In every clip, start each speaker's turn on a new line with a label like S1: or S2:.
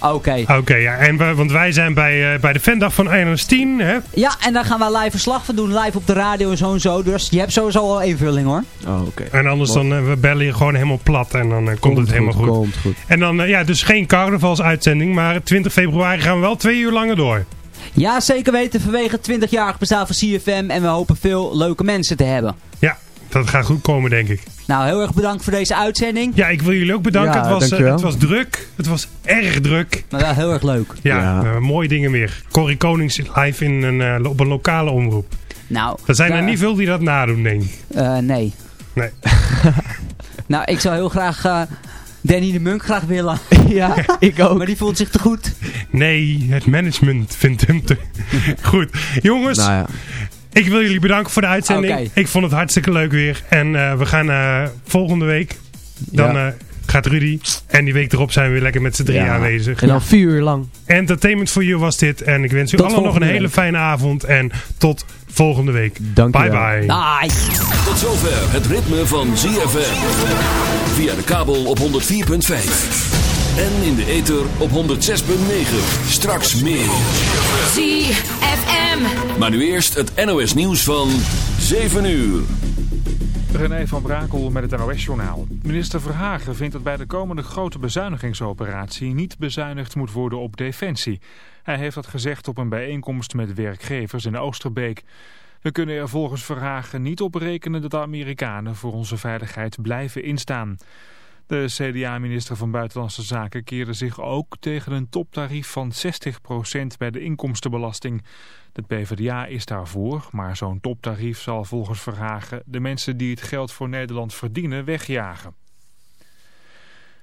S1: Oké.
S2: Oké, ja. En we, want wij zijn bij, uh, bij de fandag van Eindhoven 10, hè?
S1: Ja, en daar gaan we live verslag van doen. Live op de radio en zo en zo. Dus je hebt sowieso al invulling hoor.
S3: Oh, oké.
S2: En anders dan, uh, we bellen je gewoon helemaal plat en dan uh, komt, komt, het helemaal goed.
S3: Komt goed.
S2: En dan, ja, dus geen carnavalsuitzending, maar 20 februari gaan we wel twee uur langer door.
S1: Ja, zeker weten vanwege het 20-jarig bestaan van CFM. En we hopen veel leuke mensen te hebben.
S2: Ja, dat gaat goed komen denk ik.
S1: Nou, heel erg bedankt voor deze uitzending.
S2: Ja, ik wil jullie ook bedanken. Ja, het, was, uh, het was druk. Het was erg druk.
S1: Maar wel heel erg leuk.
S2: Ja, ja. Uh, mooie dingen weer. Corrie Konings live in een, uh, op een lokale omroep.
S1: Nou,
S2: er zijn er niet veel die dat nadoen, denk ik.
S1: nee.
S2: Nee.
S1: nou, ik zou heel graag Danny de Munk graag willen.
S3: ja, ik ook.
S1: Maar die voelt zich te goed.
S2: Nee, het management vindt hem te goed. Jongens,
S3: nou ja.
S2: Ik wil jullie bedanken voor de uitzending.
S1: Okay.
S2: Ik vond het hartstikke leuk weer. En uh, we gaan uh, volgende week, dan ja. uh, gaat Rudy. En die week erop zijn we weer lekker met z'n drie
S3: ja.
S2: aanwezig.
S3: En dan vier uur lang.
S2: Entertainment for You was dit. En ik wens u allen nog een hele fijne avond. En tot volgende week.
S3: Dank
S2: bye
S3: je wel.
S2: bye.
S1: Bye.
S4: Tot zover het ritme van ZFM. Via de kabel op 104.5. En in de ether op 106.9. Straks meer.
S5: ZFM.
S4: Maar nu eerst het NOS nieuws van 7 uur.
S6: René van Brakel met het NOS-journaal. Minister Verhagen vindt dat bij de komende grote bezuinigingsoperatie niet bezuinigd moet worden op defensie. Hij heeft dat gezegd op een bijeenkomst met werkgevers in Oosterbeek. We kunnen er volgens Verhagen niet op rekenen dat de Amerikanen voor onze veiligheid blijven instaan. De CDA-minister van Buitenlandse Zaken keerde zich ook tegen een toptarief van 60% bij de inkomstenbelasting. De PvdA is daarvoor, maar zo'n toptarief zal volgens Verhagen de mensen die het geld voor Nederland verdienen wegjagen.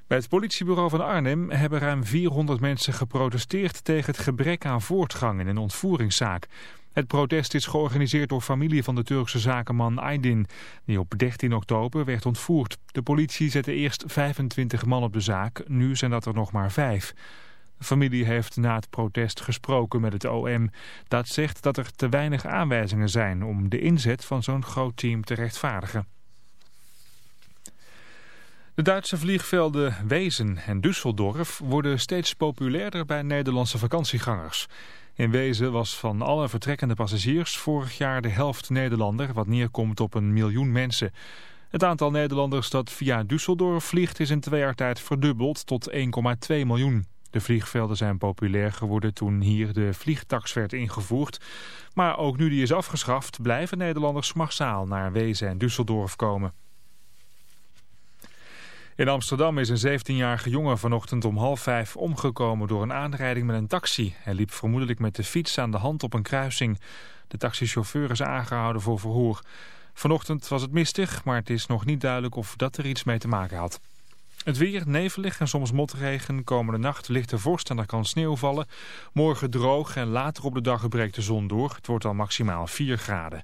S6: Bij het politiebureau van Arnhem hebben ruim 400 mensen geprotesteerd tegen het gebrek aan voortgang in een ontvoeringszaak. Het protest is georganiseerd door familie van de Turkse zakenman Aydin, die op 13 oktober werd ontvoerd. De politie zette eerst 25 man op de zaak, nu zijn dat er nog maar vijf. De familie heeft na het protest gesproken met het OM. Dat zegt dat er te weinig aanwijzingen zijn om de inzet van zo'n groot team te rechtvaardigen. De Duitse vliegvelden Wezen en Düsseldorf worden steeds populairder bij Nederlandse vakantiegangers. In Wezen was van alle vertrekkende passagiers vorig jaar de helft Nederlander, wat neerkomt op een miljoen mensen. Het aantal Nederlanders dat via Düsseldorf vliegt is in twee jaar tijd verdubbeld tot 1,2 miljoen. De vliegvelden zijn populair geworden toen hier de vliegtax werd ingevoerd. Maar ook nu die is afgeschaft blijven Nederlanders massaal naar Wezen en Düsseldorf komen. In Amsterdam is een 17-jarige jongen vanochtend om half vijf omgekomen door een aanrijding met een taxi. Hij liep vermoedelijk met de fiets aan de hand op een kruising. De taxichauffeur is aangehouden voor verhoor. Vanochtend was het mistig, maar het is nog niet duidelijk of dat er iets mee te maken had. Het weer, nevelig en soms motregen. Komende nacht ligt er vorst en er kan sneeuw vallen. Morgen droog en later op de dag breekt de zon door. Het wordt al maximaal 4 graden.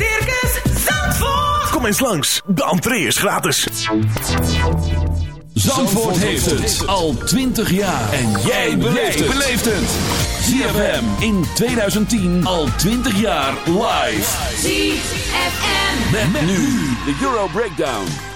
S5: Circus Zandvoort.
S7: Kom eens langs, de entree is gratis.
S4: Zandvoort heeft het al 20 jaar. En jij beleeft het. ZFM in 2010 al 20 jaar live.
S5: ZFM.
S4: Met, met nu de Euro Breakdown.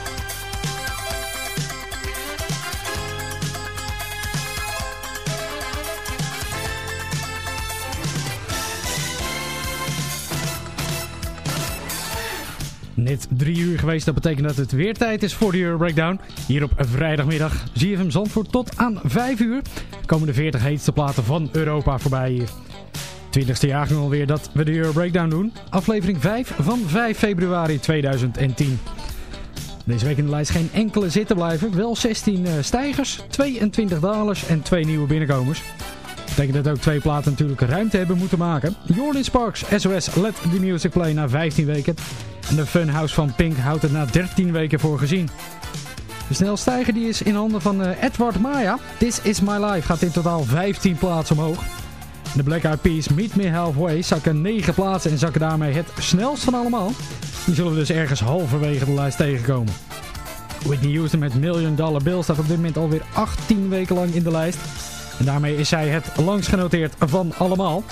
S8: Net drie uur geweest, dat betekent dat het weer tijd is voor de Euro Breakdown. Hier op vrijdagmiddag ZFM Zandvoort tot aan 5 uur. Komen de 40 heetste platen van Europa voorbij hier. 20ste jaar nu alweer dat we de Euro Breakdown doen. Aflevering 5 van 5 februari 2010. Deze week in de lijst geen enkele zitten blijven. Wel 16 stijgers, 22 dalers en 2 nieuwe binnenkomers. Dat betekent dat ook twee platen natuurlijk ruimte hebben moeten maken. Jordan Sparks, SOS, Let The Music Play na 15 weken. En de Funhouse van Pink houdt het na 13 weken voor gezien. De snelstijger die is in handen van eh, Edward Maya. This is my life gaat in totaal 15 plaatsen omhoog. De Black Eyed Peas Meet Me Halfway zakken 9 plaatsen en zakken daarmee het snelst van allemaal. Die zullen we dus ergens halverwege de lijst tegenkomen. Whitney Houston met Million Dollar Bill staat op dit moment alweer 18 weken lang in de lijst. En daarmee is zij het langst genoteerd van allemaal.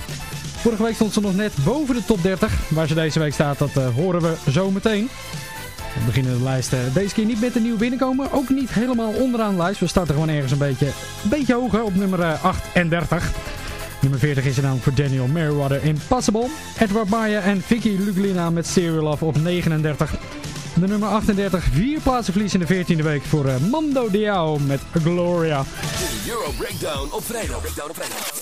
S8: Vorige week stond ze nog net boven de top 30. Waar ze deze week staat, dat uh, horen we zo meteen. We beginnen de lijst uh, deze keer niet met een nieuw binnenkomen. Ook niet helemaal onderaan de lijst. We starten gewoon ergens een beetje, een beetje hoger op nummer uh, 38. Nummer 40 is er namelijk voor Daniel Merriweather Impossible. Edward Maya en Vicky Luglina met Serial Love op 39. De nummer 38, vier plaatsen verlies in de 14e week voor Mando Diao met Gloria.
S9: De Euro Breakdown op vrijdag. Op vrijdag.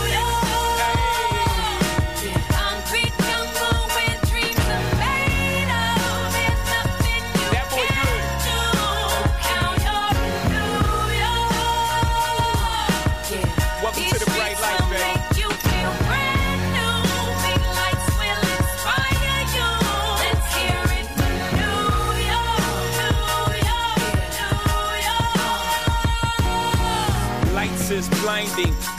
S10: blinding.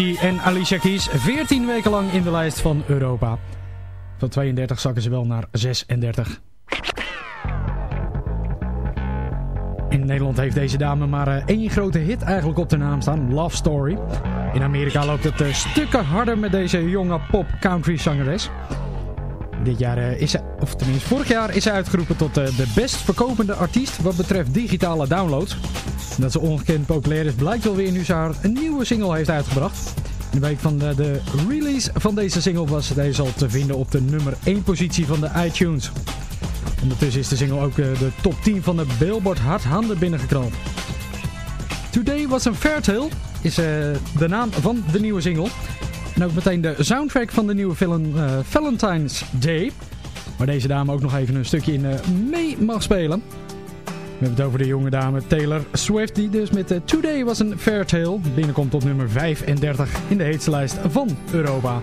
S8: En Alicia Keys 14 weken lang in de lijst van Europa. Van 32 zakken ze wel naar 36. In Nederland heeft deze dame maar eh, één grote hit eigenlijk op de naam staan. Love Story. In Amerika loopt het eh, stukken harder met deze jonge pop-country zangeres. Dit jaar uh, is ze, of tenminste vorig jaar, is ze uitgeroepen tot de best verkopende artiest wat betreft digitale downloads. Dat ze ongekend populair is blijkt wel weer nu ze haar een nieuwe single heeft uitgebracht. In de week van de, release van deze single was deze al te vinden op de nummer 1 positie van de iTunes. Ondertussen is de single ook uh, de top 10 van de Billboard Hot 100 binnengeknald. Today Was a Fair Tale is de naam van de nieuwe single. En ook meteen de soundtrack van de nieuwe film uh, Valentine's Day. Waar deze dame ook nog even een stukje in mee mag spelen. We hebben het over de jonge dame Taylor Swift. Die dus met uh, Today Was a Fair Tale binnenkomt op nummer 35 in de heetste van Europa.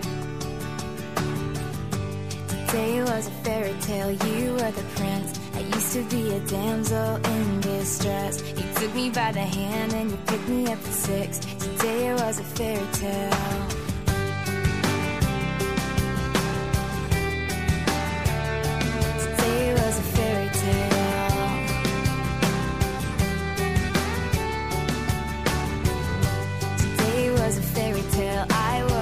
S11: Today was a fairy tale, you were the prince. I used to be a damsel in distress. You took me by the hand and you picked me up at six. Today was a fairy tale. Today was a fairy fairy tale. I wore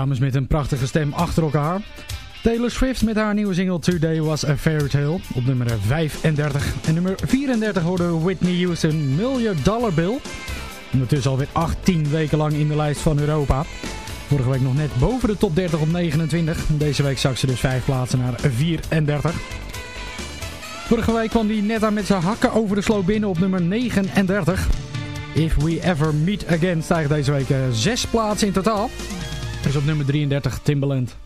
S12: dames met een prachtige stem achter elkaar. Taylor Swift met haar nieuwe single Today Was a Fairy Tale op nummer 35. En nummer 34 hoorde Whitney Houston Million Dollar Bill. Ondertussen alweer 18 weken lang in de lijst van Europa. Vorige week nog net boven de top 30 op 29. Deze week zak ze dus 5 plaatsen naar 34. Vorige week kwam die net aan met zijn hakken over de sloot binnen op nummer 39. If We Ever Meet Again stijgt deze week 6 plaatsen in totaal. Dus op nummer 33 Timbaland.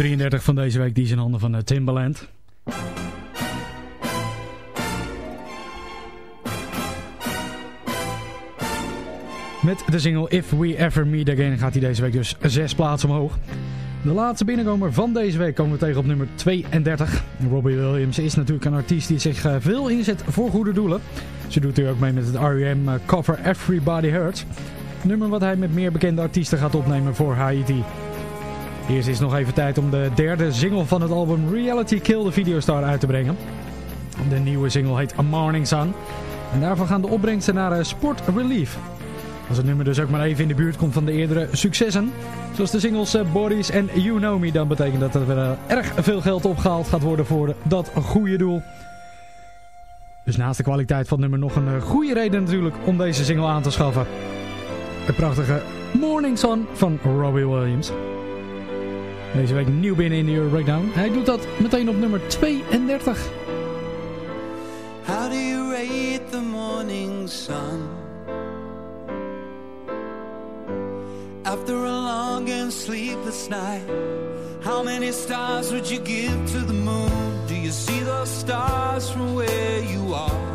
S8: 33 van deze week die is in handen van eh, Timbaland. Met de single If We Ever Meet Again gaat hij deze week dus zes plaatsen omhoog. De laatste binnenkomer van deze week komen we tegen op nummer 32. Robbie Williams is natuurlijk een artiest die zich eh, veel inzet voor goede doelen. Ze doet hier ook mee met het R.E.M. eh, cover Everybody Hurts. Nummer wat hij met meer bekende artiesten gaat opnemen voor Haiti. Eerst is nog even tijd om de derde single van het album Reality Kill the Videostar uit te brengen. De nieuwe single heet A Morning Sun. En daarvan gaan de opbrengsten naar eh, Sport Relief. Als het nummer dus ook maar even in de buurt komt van de eerdere successen, zoals de singles eh, Bodies en You Know Me, dan betekent dat er eh, erg veel geld opgehaald gaat worden voor dat goede doel. Dus naast de kwaliteit van het nummer nog een goede reden natuurlijk om deze single aan te schaffen. Het prachtige Morning Sun van Robbie Williams. Deze week nieuw binnen in de Euro Breakdown. Hij doet dat meteen op nummer 32.
S13: How do you rate the morning sun? After a long and sleepless night, how many stars would you give to the moon? Do you see those stars from where you are?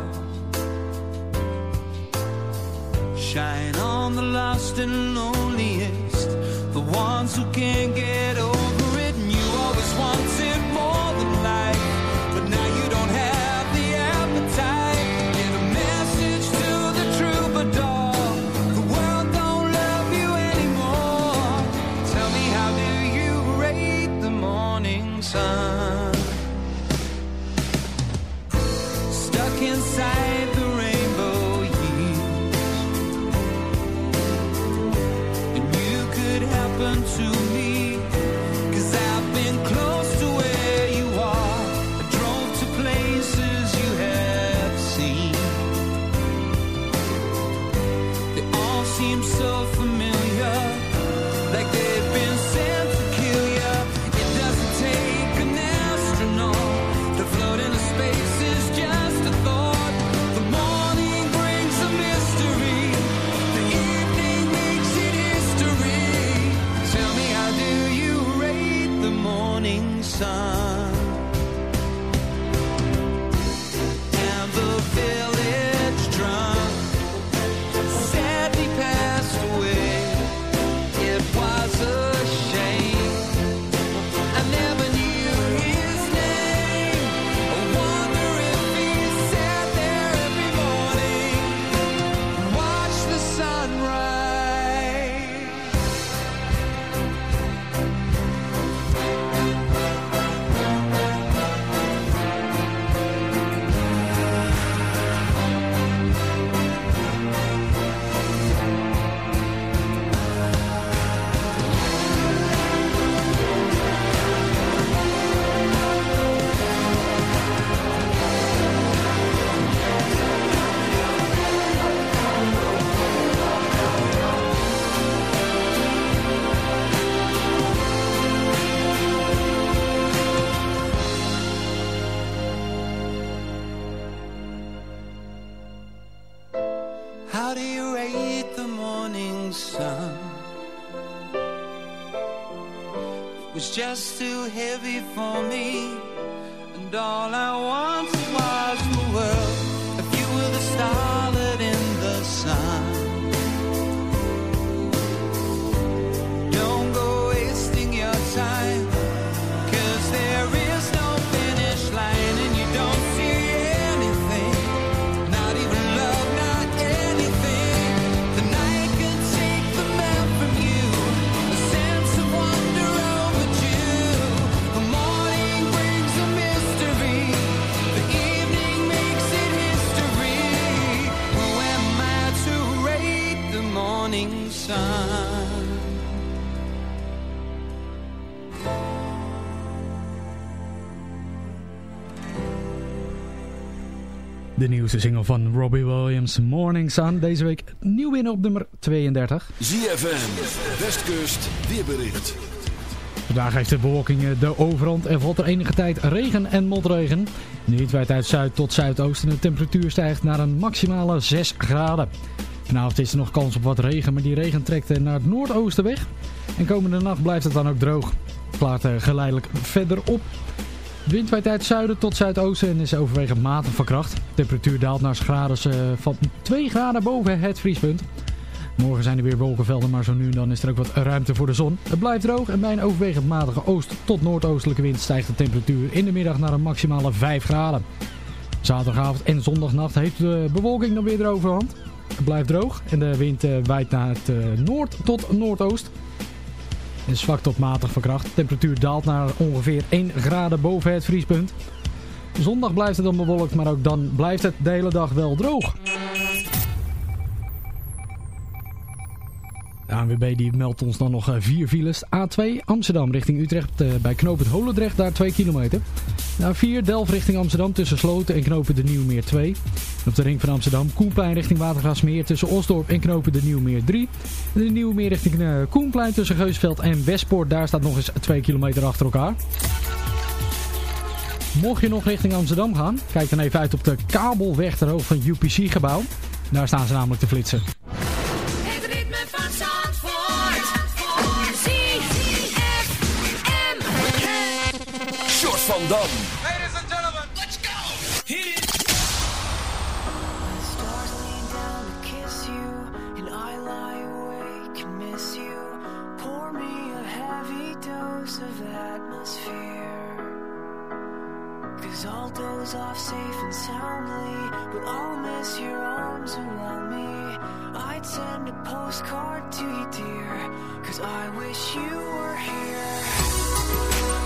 S13: Shine on the lost and loneliest, the ones who can't get over too heavy for me, and all I wanted
S8: De nieuwste single van Robbie Williams, Morning Sun. Deze week nieuw winnen op nummer 32.
S4: ZFM, Westkust, weerbericht.
S8: Vandaag heeft de bewolking eh, de overhand en valt er enige tijd regen en motregen. Wind waait uit zuid tot zuidoosten en de temperatuur stijgt naar een maximale 6 graden. Vanavond is er nog kans op wat regen, maar die regen trekt eh, naar het noordoosten weg. En komende nacht blijft het dan ook droog. Het klaart eh, geleidelijk verder op. Wind waait uit zuiden tot zuidoosten en is overwegend matig van kracht. Temperatuur daalt naar graden eh, van 2 graden boven het vriespunt. Morgen zijn er weer wolkenvelden, maar zo nu en dan is er ook wat ruimte voor de zon. Het blijft droog en bij een overwegend matige oost- tot noordoostelijke wind stijgt de temperatuur in de middag naar een maximale 5 graden. Zaterdagavond en zondagnacht heeft de bewolking dan weer de overhand. Het blijft droog en de wind eh, waait naar het eh, noord tot noordoost. Is zwak tot matig van kracht. De temperatuur daalt naar ongeveer 1 graden boven het vriespunt. Zondag blijft het dan bewolkt, maar ook dan blijft het de hele dag wel droog. ANWB die meldt ons dan nog eh, vier files. A2 Amsterdam richting Utrecht eh, bij knooppunt Holendrecht, daar 2 kilometer. A4 Delft richting Amsterdam tussen Sloten en knopen de Nieuwmeer 2. En op de ring van Amsterdam Koenplein richting Watergasmeer tussen Osdorp en knopen de Nieuwmeer 3. En de Nieuwmeer richting eh, Koenplein tussen Geusveld en Westpoort, daar staat nog eens 2 kilometer achter elkaar. Mocht je nog richting Amsterdam gaan, kijk dan even uit op de kabelweg ter hoogte van UPC gebouw. Daar staan ze namelijk te flitsen.
S4: Dam.
S14: Ladies and gentlemen, let's go. Hit it.
S15: Stars lean down to kiss you, and I lie awake and miss you. Pour me a heavy dose of atmosphere. Cause I'll doze off safe and soundly, but I'll miss your arms around me. I'd send a postcard to you, dear, cause I wish you were here.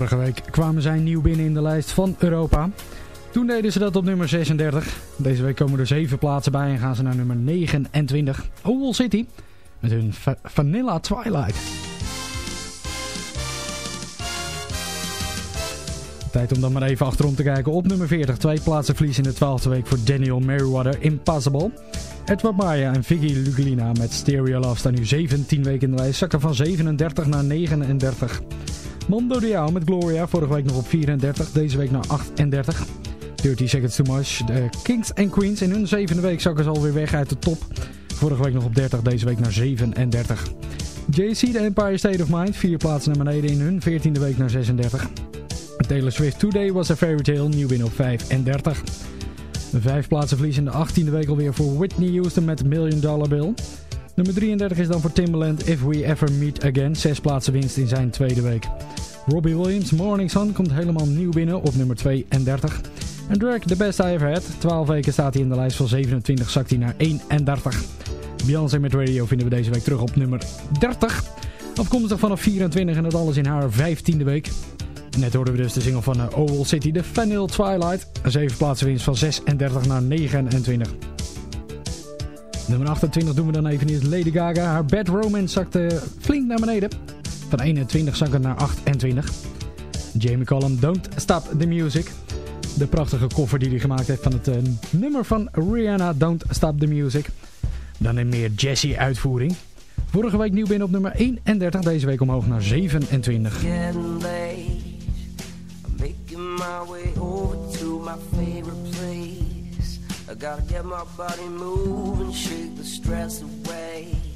S8: Vorige week kwamen zij nieuw binnen in de lijst van Europa. Toen deden ze dat op nummer 36. Deze week komen er 7 plaatsen bij en gaan ze naar nummer 29. Owl City met hun Va- Vanilla Twilight. Tijd om dan maar even achterom te kijken. Op nummer 40, twee plaatsen verlies in de 12e week voor Daniel Merriweather, Impossible. Edward Maya en Viggy Lugolina met Stereo Love staan nu 17 weken in de lijst. Zakken van 37 naar 39. Mondo Diao met Gloria, vorige week nog op 34, deze week naar 38. 30 Seconds Too Much. De Kings and Queens in hun zevende week zakken ze alweer weg uit de top. Vorige week nog op 30, deze week naar 37. JC, The Empire State of Mind, vier plaatsen naar beneden in hun 14e week naar 36. Taylor Swift Today Was a Fairy Tale, nieuw binnen op 35. Vijf plaatsen verlies in de 18e week alweer voor Whitney Houston met Million Dollar Bill. Nummer 33 is dan voor Timbaland If We Ever Meet Again. Zes plaatsen winst in zijn tweede week. Robbie Williams, Morning Sun, komt helemaal nieuw binnen op nummer 32. En Drake, The Best I Ever Had. 12 weken staat hij in de lijst van 27, zakt hij naar 31. Beyoncé met Radio vinden we deze week terug op nummer 30. Afkomstig vanaf 24 en dat alles in haar 15e week. Net hoorden we dus de single van uh, Owl City, de Vanilla Twilight. Een 7 plaatsen winst van 36 naar 29. Nummer 28 doen we dan even niet. Lady Gaga. Haar Bad Romance zakt uh, flink naar beneden. Van 21 zakken naar 28. Jamie Cullum, Don't Stop the Music. De prachtige koffer die hij gemaakt heeft van het uh, nummer van Rihanna, Don't Stop the Music. Dan een meer jazzy uitvoering. Vorige week nieuw binnen op nummer 31. Deze week omhoog naar 27.
S9: Getting late. I'm making my way over to my favorite place. I gotta get my body moving, shake the stress away.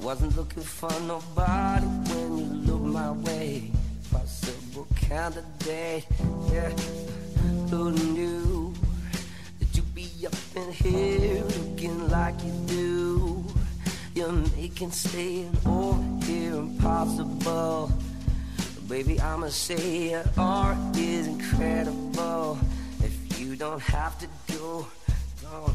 S9: Wasn't looking for nobody when you look my way. Possible candidate, yeah. Who knew that you'd be up in here looking like you do? You're making staying over here impossible. Baby, I'ma say your art is incredible. If you don't have to go, no.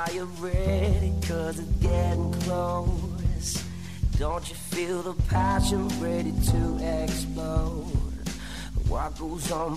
S9: are you ready? Cause it's getting close. Don't you feel the passion ready to explode? What goes on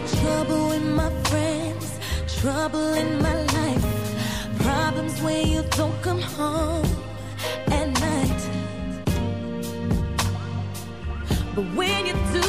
S16: the trouble in my friends, trouble in my life, problems when you don't come home at night. But when you do.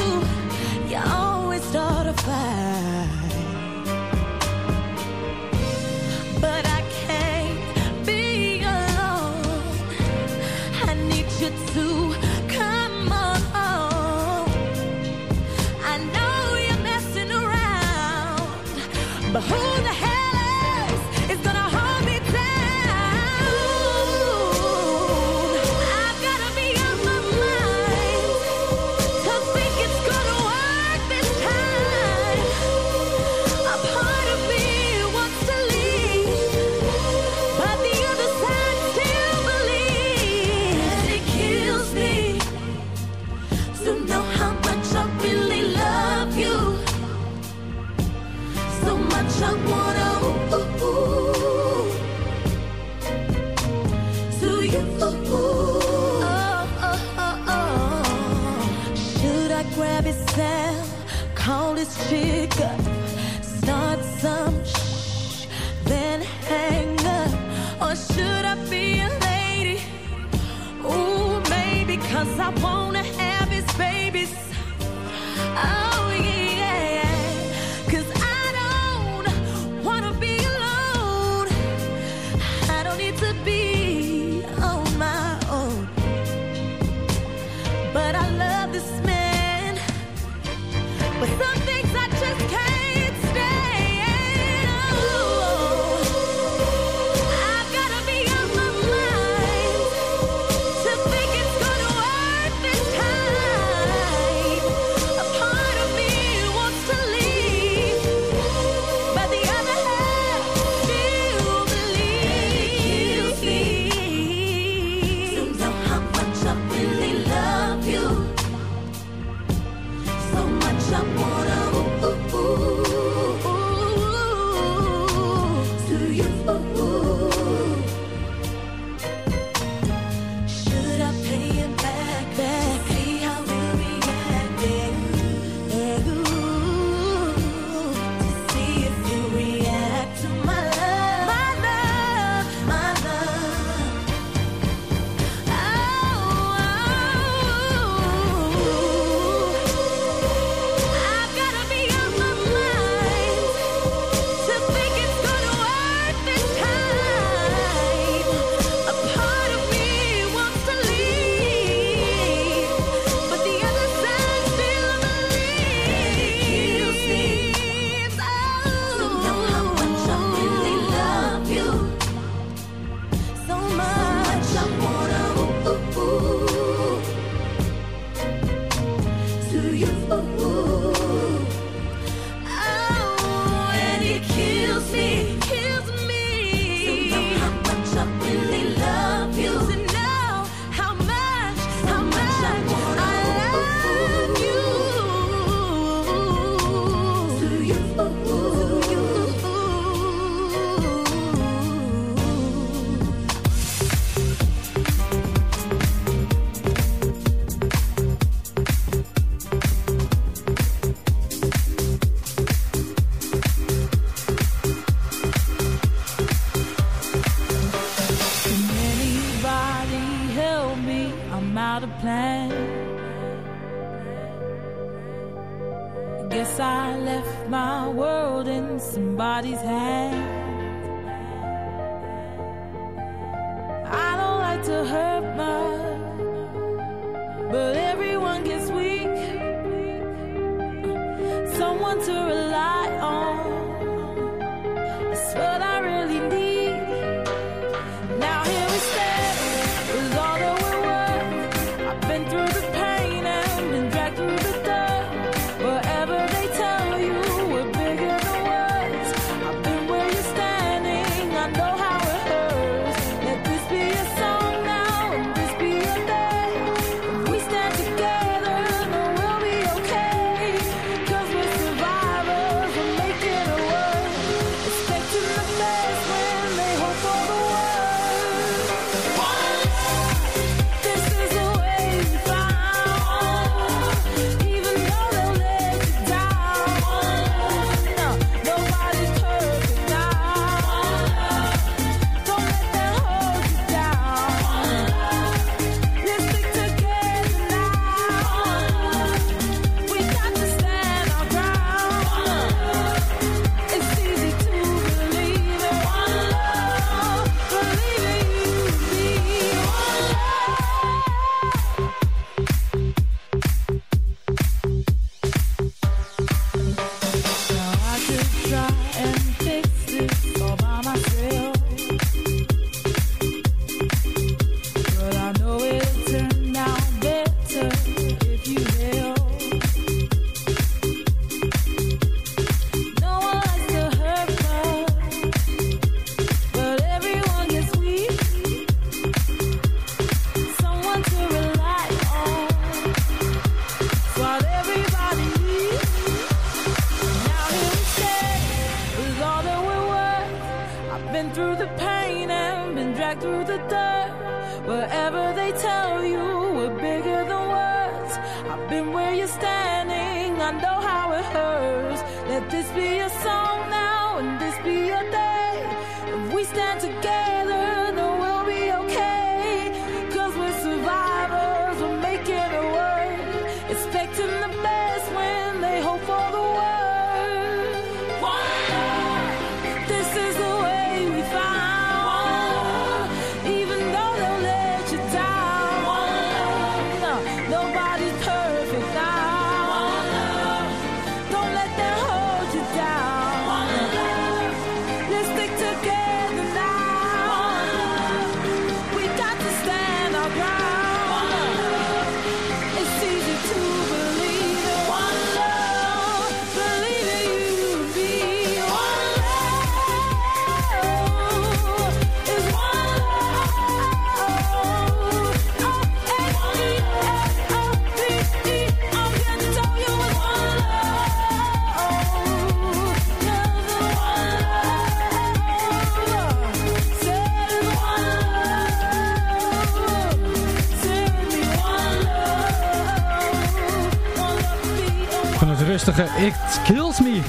S17: rustige It Kills Me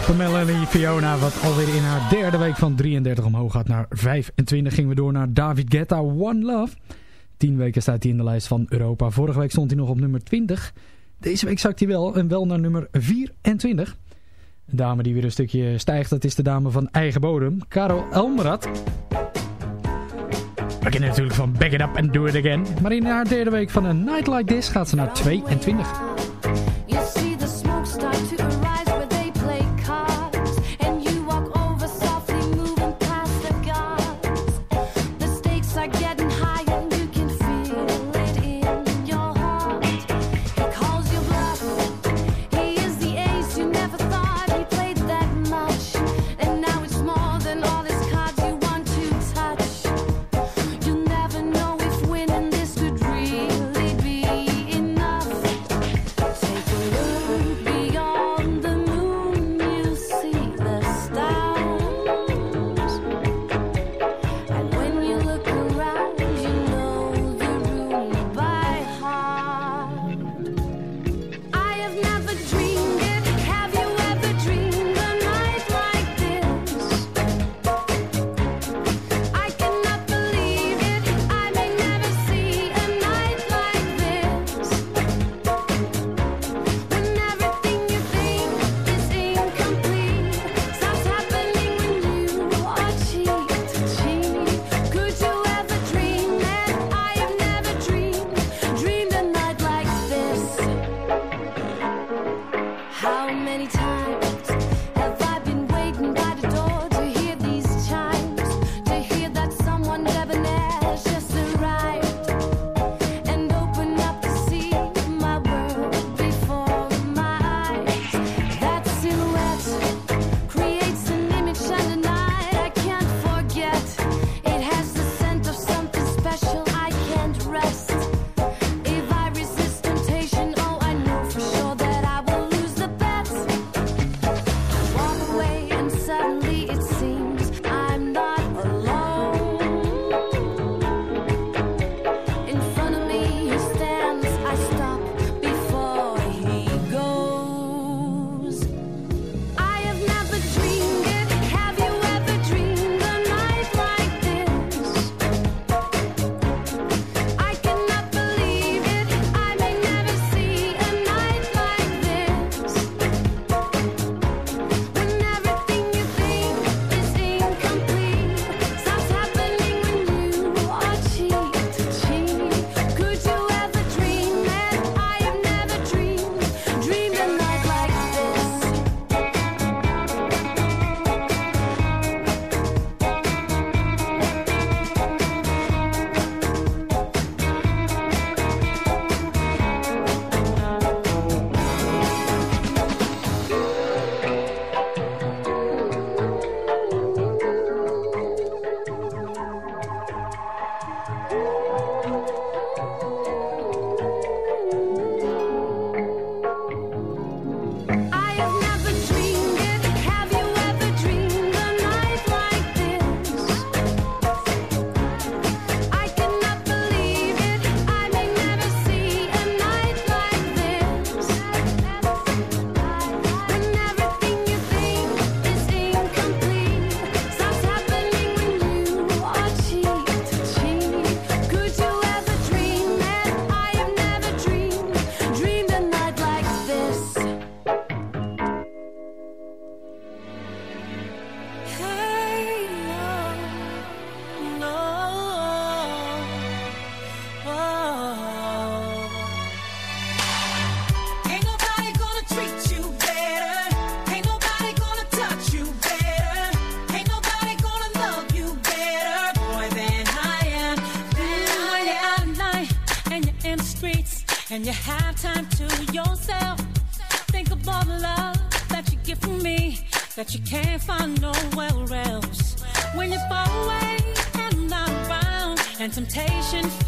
S17: van Melanie Fiona. Wat alweer in haar derde week van 33 omhoog gaat naar 25. Gingen we door naar David Guetta, One Love. 10 weken staat hij in de lijst van Europa. Vorige week stond hij nog op nummer 20. Deze week zakt hij wel en wel naar nummer 24. Een dame die weer een stukje stijgt, dat is de dame van eigen bodem. Karel Elmerat. We kennen natuurlijk van Back It Up and Do It Again. Maar in haar derde week van een Night Like This gaat ze naar 22.
S18: ocean.